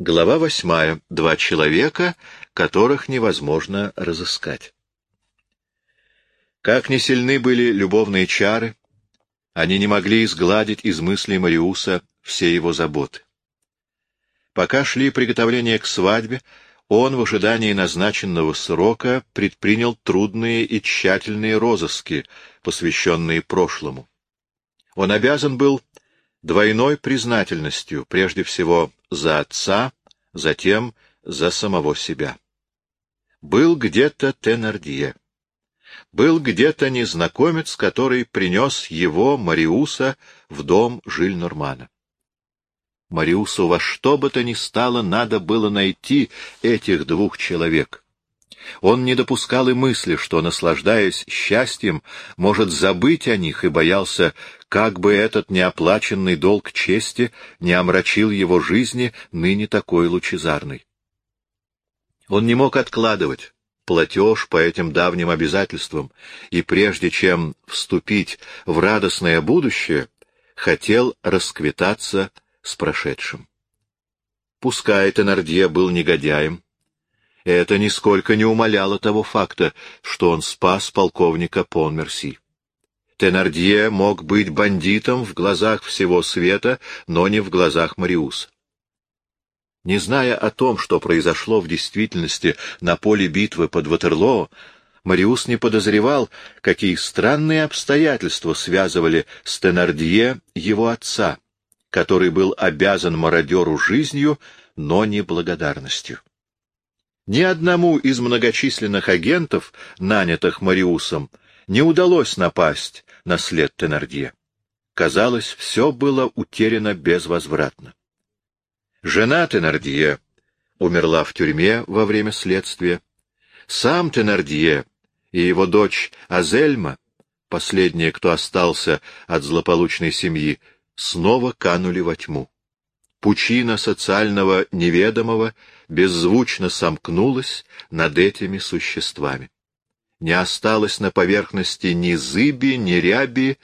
Глава восьмая. Два человека, которых невозможно разыскать. Как не сильны были любовные чары, они не могли изгладить из мыслей Мариуса все его заботы. Пока шли приготовления к свадьбе, он в ожидании назначенного срока предпринял трудные и тщательные розыски, посвященные прошлому. Он обязан был двойной признательностью, прежде всего за отца, затем за самого себя. Был где-то Тенардье. Был где-то незнакомец, который принес его, Мариуса, в дом Жиль-Нормана. Мариусу во что бы то ни стало надо было найти этих двух человек. Он не допускал и мысли, что, наслаждаясь счастьем, может забыть о них и боялся, как бы этот неоплаченный долг чести не омрачил его жизни, ныне такой лучезарной. Он не мог откладывать платеж по этим давним обязательствам, и прежде чем вступить в радостное будущее, хотел расквитаться с прошедшим. Пускай Тенардье был негодяем, это нисколько не умаляло того факта, что он спас полковника Понмерси. Тенардье мог быть бандитом в глазах всего света, но не в глазах Мариуса. Не зная о том, что произошло в действительности на поле битвы под Ватерлоо, Мариус не подозревал, какие странные обстоятельства связывали с Тенардье его отца, который был обязан мародеру жизнью, но не благодарностью. Ни одному из многочисленных агентов, нанятых Мариусом, не удалось напасть на след Тенардье. Казалось, все было утеряно безвозвратно. Жена Тенардье умерла в тюрьме во время следствия. Сам Тенардье и его дочь Азельма, последняя, кто остался от злополучной семьи, снова канули во тьму. Пучина социального неведомого беззвучно сомкнулась над этими существами. Не осталось на поверхности ни зыби, ни ряби,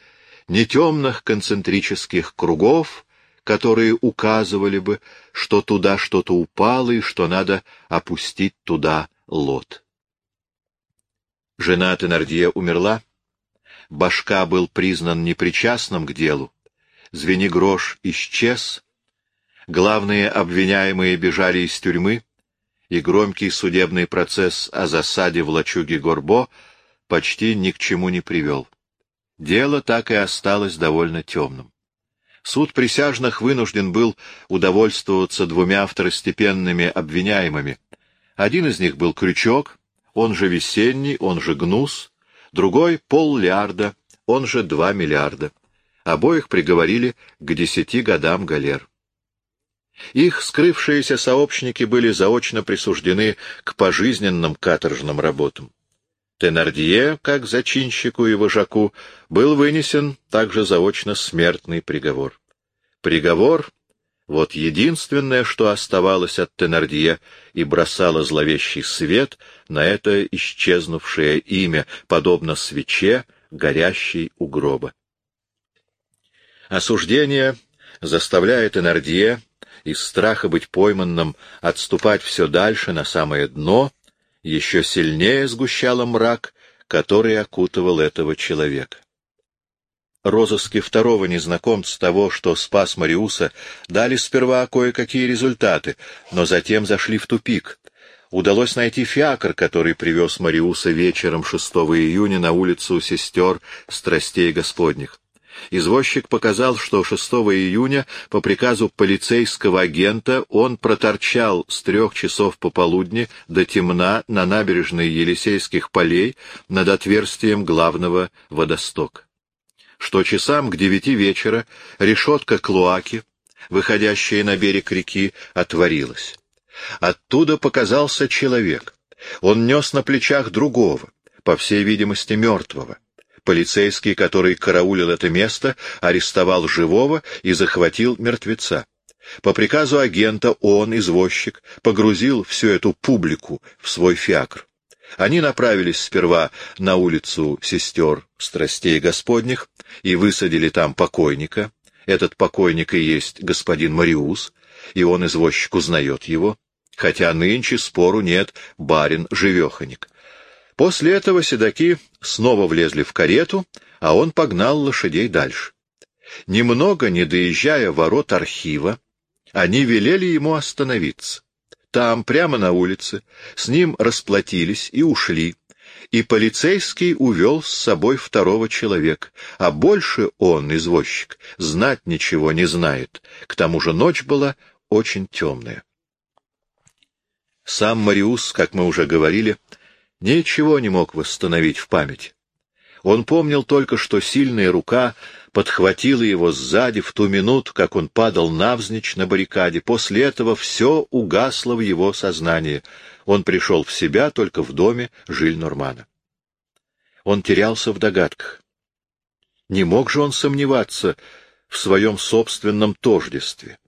ни темных концентрических кругов, которые указывали бы, что туда что-то упало и что надо опустить туда лот. Жена Тенардье умерла. Башка был признан непричастным к делу. Звенигрош исчез. Главные обвиняемые бежали из тюрьмы, и громкий судебный процесс о засаде в лачуге Горбо почти ни к чему не привел. Дело так и осталось довольно темным. Суд присяжных вынужден был удовольствоваться двумя второстепенными обвиняемыми. Один из них был Крючок, он же Весенний, он же Гнус, другой — Поллиарда, он же два миллиарда. Обоих приговорили к десяти годам галер. Их скрывшиеся сообщники были заочно присуждены к пожизненным каторжным работам. Тенардье, как зачинщику и вожаку, был вынесен также заочно смертный приговор. Приговор — вот единственное, что оставалось от Тенардье и бросало зловещий свет на это исчезнувшее имя, подобно свече, горящей у гроба. Осуждение заставляет Тенардье из страха быть пойманным отступать все дальше на самое дно — еще сильнее сгущало мрак, который окутывал этого человека. Розыски второго незнакомца того, что спас Мариуса, дали сперва кое-какие результаты, но затем зашли в тупик. Удалось найти фиакр, который привез Мариуса вечером 6 июня на улицу сестер Страстей Господних. Извозчик показал, что 6 июня по приказу полицейского агента он проторчал с трех часов пополудни до темна на набережной Елисейских полей над отверстием главного водостока. Что часам к девяти вечера решетка Клуаки, выходящая на берег реки, отворилась. Оттуда показался человек. Он нес на плечах другого, по всей видимости, мертвого. Полицейский, который караулил это место, арестовал живого и захватил мертвеца. По приказу агента он, извозчик, погрузил всю эту публику в свой фиакр. Они направились сперва на улицу сестер страстей Господних и высадили там покойника. Этот покойник и есть господин Мариус. и он, извозчик, узнает его, хотя нынче спору нет, барин живеханик. После этого седаки снова влезли в карету, а он погнал лошадей дальше. Немного не доезжая ворот архива, они велели ему остановиться. Там, прямо на улице, с ним расплатились и ушли, и полицейский увел с собой второго человека, а больше он, извозчик, знать ничего не знает, к тому же ночь была очень темная. Сам Мариус, как мы уже говорили, ничего не мог восстановить в памяти. Он помнил только, что сильная рука подхватила его сзади в ту минуту, как он падал навзничь на баррикаде. После этого все угасло в его сознании. Он пришел в себя только в доме Жиль-Нормана. Он терялся в догадках. Не мог же он сомневаться в своем собственном тождестве.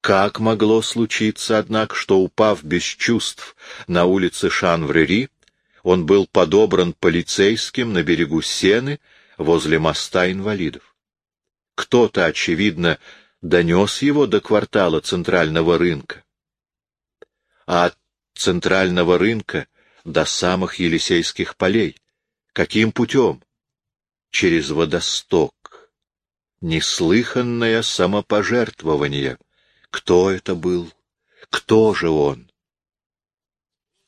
Как могло случиться, однако, что, упав без чувств на улице Шанврери, он был подобран полицейским на берегу Сены возле моста инвалидов. Кто-то, очевидно, донес его до квартала центрального рынка. А от центрального рынка до самых Елисейских полей. Каким путем? Через водосток. Неслыханное самопожертвование. Кто это был? Кто же он?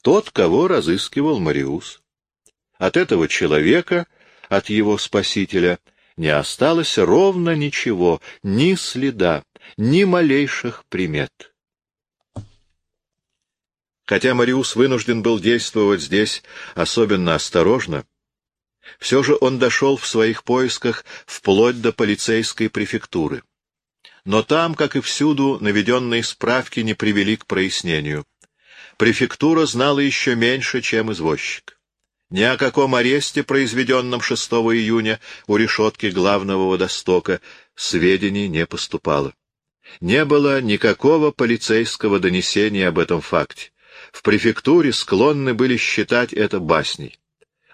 Тот, кого разыскивал Мариус. От этого человека от его спасителя не осталось ровно ничего, ни следа, ни малейших примет. Хотя Мариус вынужден был действовать здесь особенно осторожно, все же он дошел в своих поисках вплоть до полицейской префектуры. Но там, как и всюду, наведенные справки не привели к прояснению. Префектура знала еще меньше, чем извозчик. Ни о каком аресте, произведенном 6 июня у решетки главного водостока, сведений не поступало. Не было никакого полицейского донесения об этом факте. В префектуре склонны были считать это басней.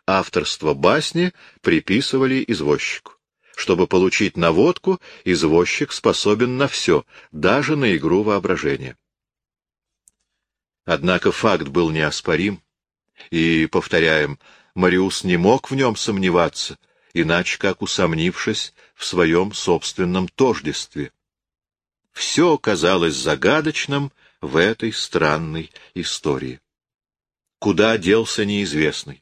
Авторство басни приписывали извозчику. Чтобы получить наводку, извозчик способен на все, даже на игру воображения. Однако факт был неоспорим. И, повторяем, Мариус не мог в нем сомневаться, иначе как усомнившись в своем собственном тождестве. Все казалось загадочным в этой странной истории. Куда делся неизвестный?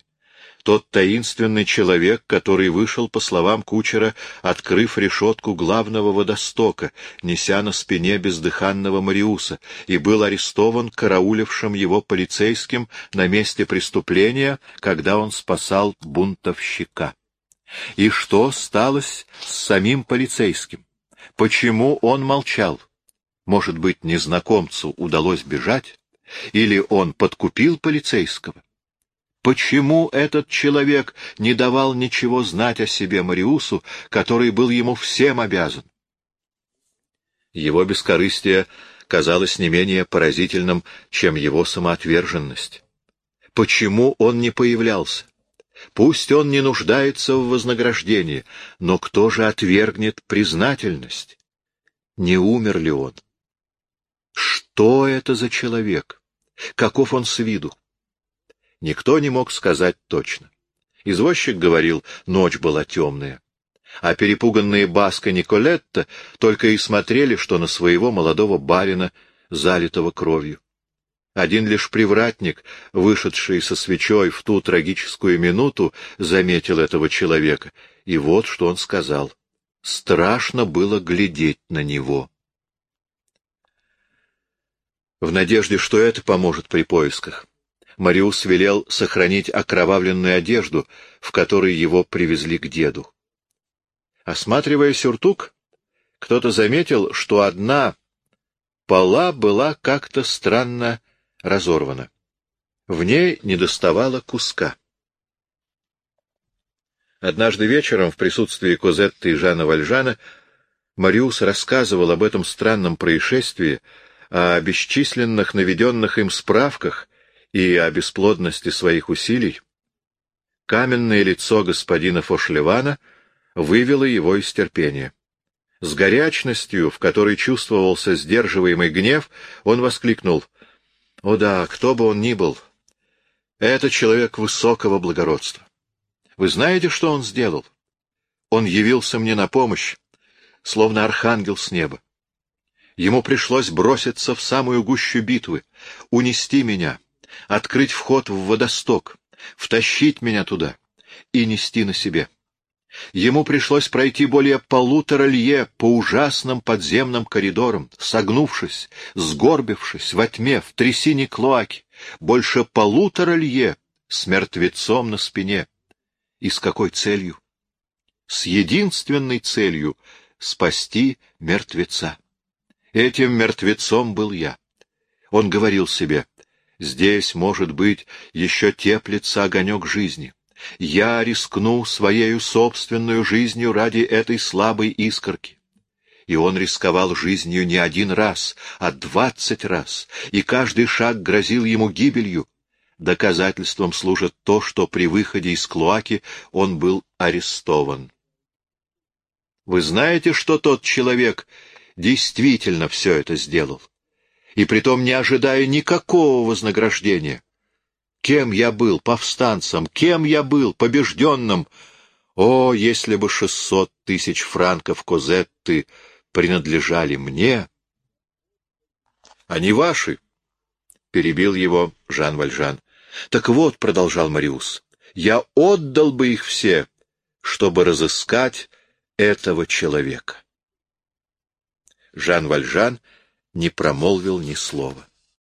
Тот таинственный человек, который вышел, по словам кучера, открыв решетку главного водостока, неся на спине бездыханного Мариуса, и был арестован караулившим его полицейским на месте преступления, когда он спасал бунтовщика. И что сталось с самим полицейским? Почему он молчал? Может быть, незнакомцу удалось бежать? Или он подкупил полицейского? Почему этот человек не давал ничего знать о себе Мариусу, который был ему всем обязан? Его бескорыстие казалось не менее поразительным, чем его самоотверженность. Почему он не появлялся? Пусть он не нуждается в вознаграждении, но кто же отвергнет признательность? Не умер ли он? Что это за человек? Каков он с виду? Никто не мог сказать точно. Извозчик говорил, ночь была темная. А перепуганные Баска Николетта только и смотрели, что на своего молодого барина, залитого кровью. Один лишь привратник, вышедший со свечой в ту трагическую минуту, заметил этого человека, и вот что он сказал. Страшно было глядеть на него. В надежде, что это поможет при поисках, Мариус велел сохранить окровавленную одежду, в которой его привезли к деду. Осматривая сюртук, кто-то заметил, что одна пола была как-то странно разорвана. В ней недоставало куска. Однажды вечером в присутствии Козетты и Жана Вальжана Мариус рассказывал об этом странном происшествии, о бесчисленных наведенных им справках и о бесплодности своих усилий, каменное лицо господина Фошлевана вывело его из терпения. С горячностью, в которой чувствовался сдерживаемый гнев, он воскликнул. «О да, кто бы он ни был, это человек высокого благородства. Вы знаете, что он сделал? Он явился мне на помощь, словно архангел с неба. Ему пришлось броситься в самую гущу битвы, унести меня, открыть вход в водосток, втащить меня туда и нести на себе. Ему пришлось пройти более полутора лье по ужасным подземным коридорам, согнувшись, сгорбившись во тьме, в трясине клоаки, больше полутора лье с мертвецом на спине. И с какой целью? С единственной целью — спасти мертвеца. Этим мертвецом был я. Он говорил себе, здесь, может быть, еще теплится огонек жизни. Я рискну своею собственную жизнью ради этой слабой искорки. И он рисковал жизнью не один раз, а двадцать раз, и каждый шаг грозил ему гибелью. Доказательством служит то, что при выходе из Клоаки он был арестован. Вы знаете, что тот человек действительно все это сделал? И притом не ожидая никакого вознаграждения. Кем я был? Повстанцем. Кем я был? Побежденным. О, если бы шестьсот тысяч франков Козетты принадлежали мне! Они ваши, — перебил его Жан Вальжан. Так вот, — продолжал Мариус, — я отдал бы их все, чтобы разыскать этого человека. Жан Вальжан не промолвил ни слова.